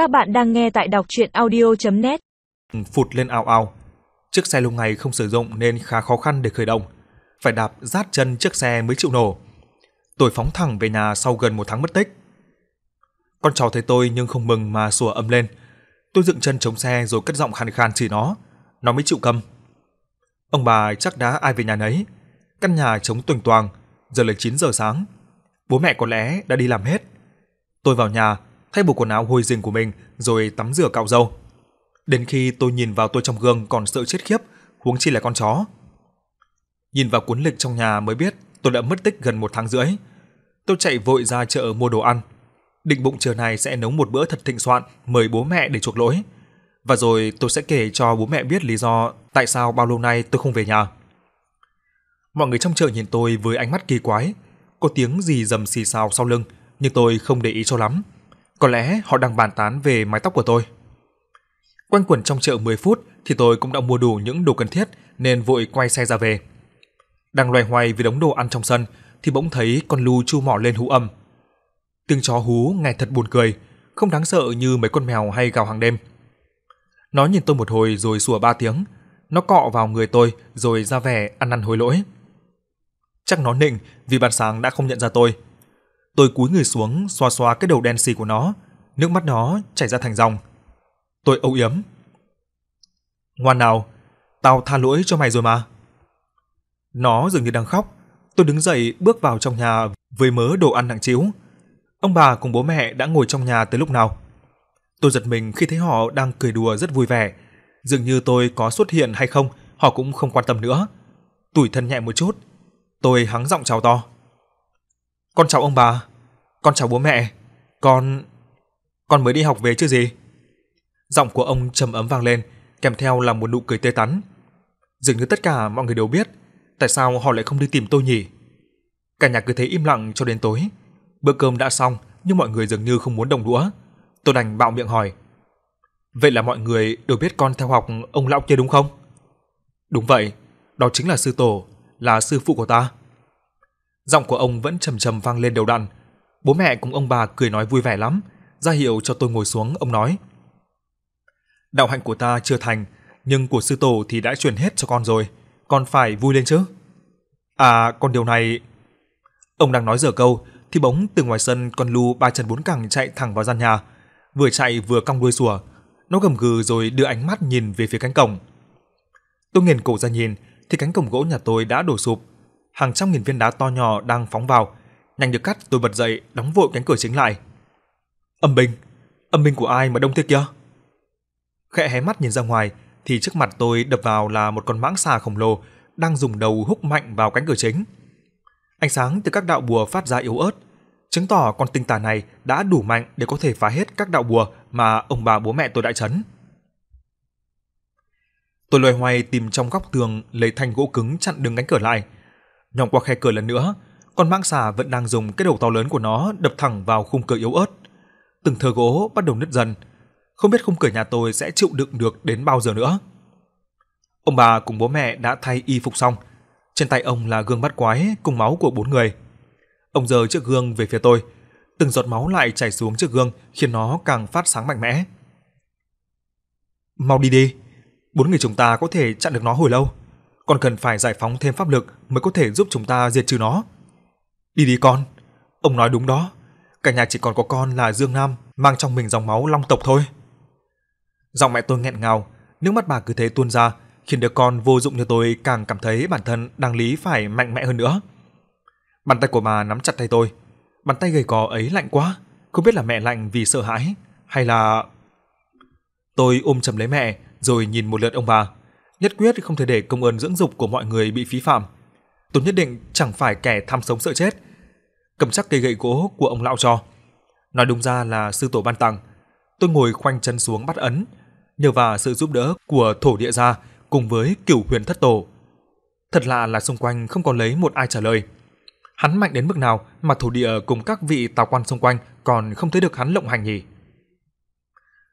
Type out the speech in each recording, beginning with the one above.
Các bạn đang nghe tại đọc chuyện audio.net Phụt lên ao ao Chiếc xe lâu ngày không sử dụng nên khá khó khăn để khởi động. Phải đạp rát chân chiếc xe mới chịu nổ. Tôi phóng thẳng về nhà sau gần một tháng mất tích. Con cháu thấy tôi nhưng không mừng mà sủa ầm lên. Tôi dựng chân chống xe rồi cất giọng khàn khàn chỉ nó. Nó mới chịu câm. Ông bà chắc đã ai về nhà nấy. Căn nhà trống tuỳnh toàng, giờ là 9 giờ sáng. Bố mẹ có lẽ đã đi làm hết. Tôi vào nhà, thay bộ quần áo hôi rình của mình rồi tắm rửa cạo râu. Đến khi tôi nhìn vào tôi trong gương còn sợ chết khiếp, huống chi là con chó. Nhìn vào cuốn lịch trong nhà mới biết tôi đã mất tích gần một tháng rưỡi. Tôi chạy vội ra chợ mua đồ ăn. Định bụng chiều này sẽ nấu một bữa thật thịnh soạn mời bố mẹ để chuộc lỗi. Và rồi tôi sẽ kể cho bố mẹ biết lý do tại sao bao lâu nay tôi không về nhà. Mọi người trong chợ nhìn tôi với ánh mắt kỳ quái, có tiếng gì rầm xì xào sau lưng, nhưng tôi không để ý cho lắm. Có lẽ họ đang bàn tán về mái tóc của tôi. Quanh quẩn trong chợ 10 phút thì tôi cũng đã mua đủ những đồ cần thiết nên vội quay xe ra về. Đang loay hoay vì đống đồ ăn trong sân thì bỗng thấy con lu chu mỏ lên hú âm. Tiếng chó hú nghe thật buồn cười, không đáng sợ như mấy con mèo hay gào hàng đêm. Nó nhìn tôi một hồi rồi sủa ba tiếng, nó cọ vào người tôi rồi ra vẻ ăn năn hối lỗi. Chắc nó nịnh vì ban sáng đã không nhận ra tôi. Tôi cúi người xuống xoa xoa cái đầu đen xì của nó, nước mắt nó chảy ra thành dòng. Tôi âu yếm. Ngoan nào, tao tha lỗi cho mày rồi mà. Nó dường như đang khóc. Tôi đứng dậy bước vào trong nhà với mớ đồ ăn nặng trĩu. Ông bà cùng bố mẹ đã ngồi trong nhà từ lúc nào. Tôi giật mình khi thấy họ đang cười đùa rất vui vẻ. Dường như tôi có xuất hiện hay không, họ cũng không quan tâm nữa. Tủi thân nhẹ một chút, tôi hắng giọng chào to. Con chào ông bà, con chào bố mẹ, con con mới đi học về chứ gì? Giọng của ông trầm ấm vang lên, kèm theo là một nụ cười tươi tắn. Dường như tất cả mọi người đều biết, tại sao họ lại không đi tìm tôi nhỉ? Cả nhà cứ thế im lặng cho đến tối. Bữa cơm đã xong, nhưng mọi người dường như không muốn đồng đũa. Tôi đành bạo miệng hỏi. Vậy là mọi người đều biết con theo học ông lão kia đúng không? Đúng vậy, đó chính là sư tổ, là sư phụ của ta. Giọng của ông vẫn trầm trầm vang lên đều đặn. Bố mẹ cùng ông bà cười nói vui vẻ lắm, ra hiệu cho tôi ngồi xuống, ông nói: "Đạo hạnh của ta chưa thành, nhưng của sư tổ thì đã truyền hết cho con rồi, con phải vui lên chứ." "À, con điều này..." Ông đang nói dở câu thì bỗng từ ngoài sân con lu ba chân bốn cẳng chạy thẳng vào gian nhà, vừa chạy vừa cong đuôi sủa. Nó gầm gừ rồi đưa ánh mắt nhìn về phía cánh cổng. Tôi nghiền cổ ra nhìn thì cánh cổng gỗ nhà tôi đã đổ sụp, hàng trăm nghìn viên đá to nhỏ đang phóng vào. Nhanh được cắt, tôi bật dậy, đóng vội cánh cửa chính lại. Âm binh, âm binh của ai mà đông thế kia? Khẽ hé mắt nhìn ra ngoài thì trước mặt tôi đập vào là một con mãng xà khổng lồ đang dùng đầu húc mạnh vào cánh cửa chính. Ánh sáng từ các đạo bùa phát ra yếu ớt, chứng tỏ con tinh tà này đã đủ mạnh để có thể phá hết các đạo bùa mà ông bà bố mẹ tôi đã chấn. Tôi loay hoay tìm trong góc tường lấy thanh gỗ cứng chặn đứng cánh cửa lại. Nhòng qua khe cửa lần nữa, con mãng xà vẫn đang dùng cái đầu to lớn của nó đập thẳng vào khung cửa yếu ớt. Từng thớ gỗ bắt đầu nứt dần. Không biết khung cửa nhà tôi sẽ chịu đựng được đến bao giờ nữa. Ông bà cùng bố mẹ đã thay y phục xong. Trên tay ông là gương bắt quái cùng máu của bốn người. Ông giơ chiếc gương về phía tôi. Từng giọt máu lại chảy xuống chiếc gương khiến nó càng phát sáng mạnh mẽ. Mau đi đi, bốn người chúng ta có thể chặn được nó hồi lâu, còn cần phải giải phóng thêm pháp lực mới có thể giúp chúng ta diệt trừ nó. Đi đi con, ông nói đúng đó, cả nhà chỉ còn có con là Dương Nam mang trong mình dòng máu long tộc thôi. Giọng mẹ tôi nghẹn ngào, nước mắt bà cứ thế tuôn ra, khiến đứa con vô dụng như tôi càng cảm thấy bản thân đang lý phải mạnh mẽ hơn nữa. Bàn tay của bà nắm chặt tay tôi, bàn tay gầy gò ấy lạnh quá, không biết là mẹ lạnh vì sợ hãi hay là Tôi ôm chầm lấy mẹ, rồi nhìn một lượt ông bà, nhất quyết không thể để công ơn dưỡng dục của mọi người bị phí phạm. Tôi nhất định chẳng phải kẻ tham sống sợ chết. Cầm chắc cây gậy gỗ của ông lão cho. Nói đúng ra là sư tổ ban tặng. Tôi ngồi khoanh chân xuống bắt ấn, nhờ vào sự giúp đỡ của thổ địa gia cùng với cửu huyền thất tổ. Thật lạ là xung quanh không còn lấy một ai trả lời. Hắn mạnh đến mức nào mà thổ địa cùng các vị tào quan xung quanh còn không thấy được hắn lộng hành nhỉ?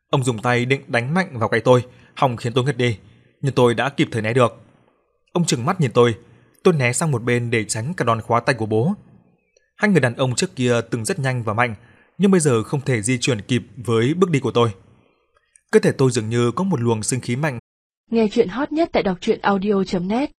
Ông dùng tay định đánh mạnh vào cái tôi, hòng khiến tôi ngất đi, nhưng tôi đã kịp thời né được. Ông trừng mắt nhìn tôi, tôi né sang một bên để tránh cả đòn khóa tay của bố. Hai người đàn ông trước kia từng rất nhanh và mạnh, nhưng bây giờ không thể di chuyển kịp với bước đi của tôi. Cơ thể tôi dường như có một luồng sinh khí mạnh. Nghe chuyện hot nhất tại đọc truyện audio.net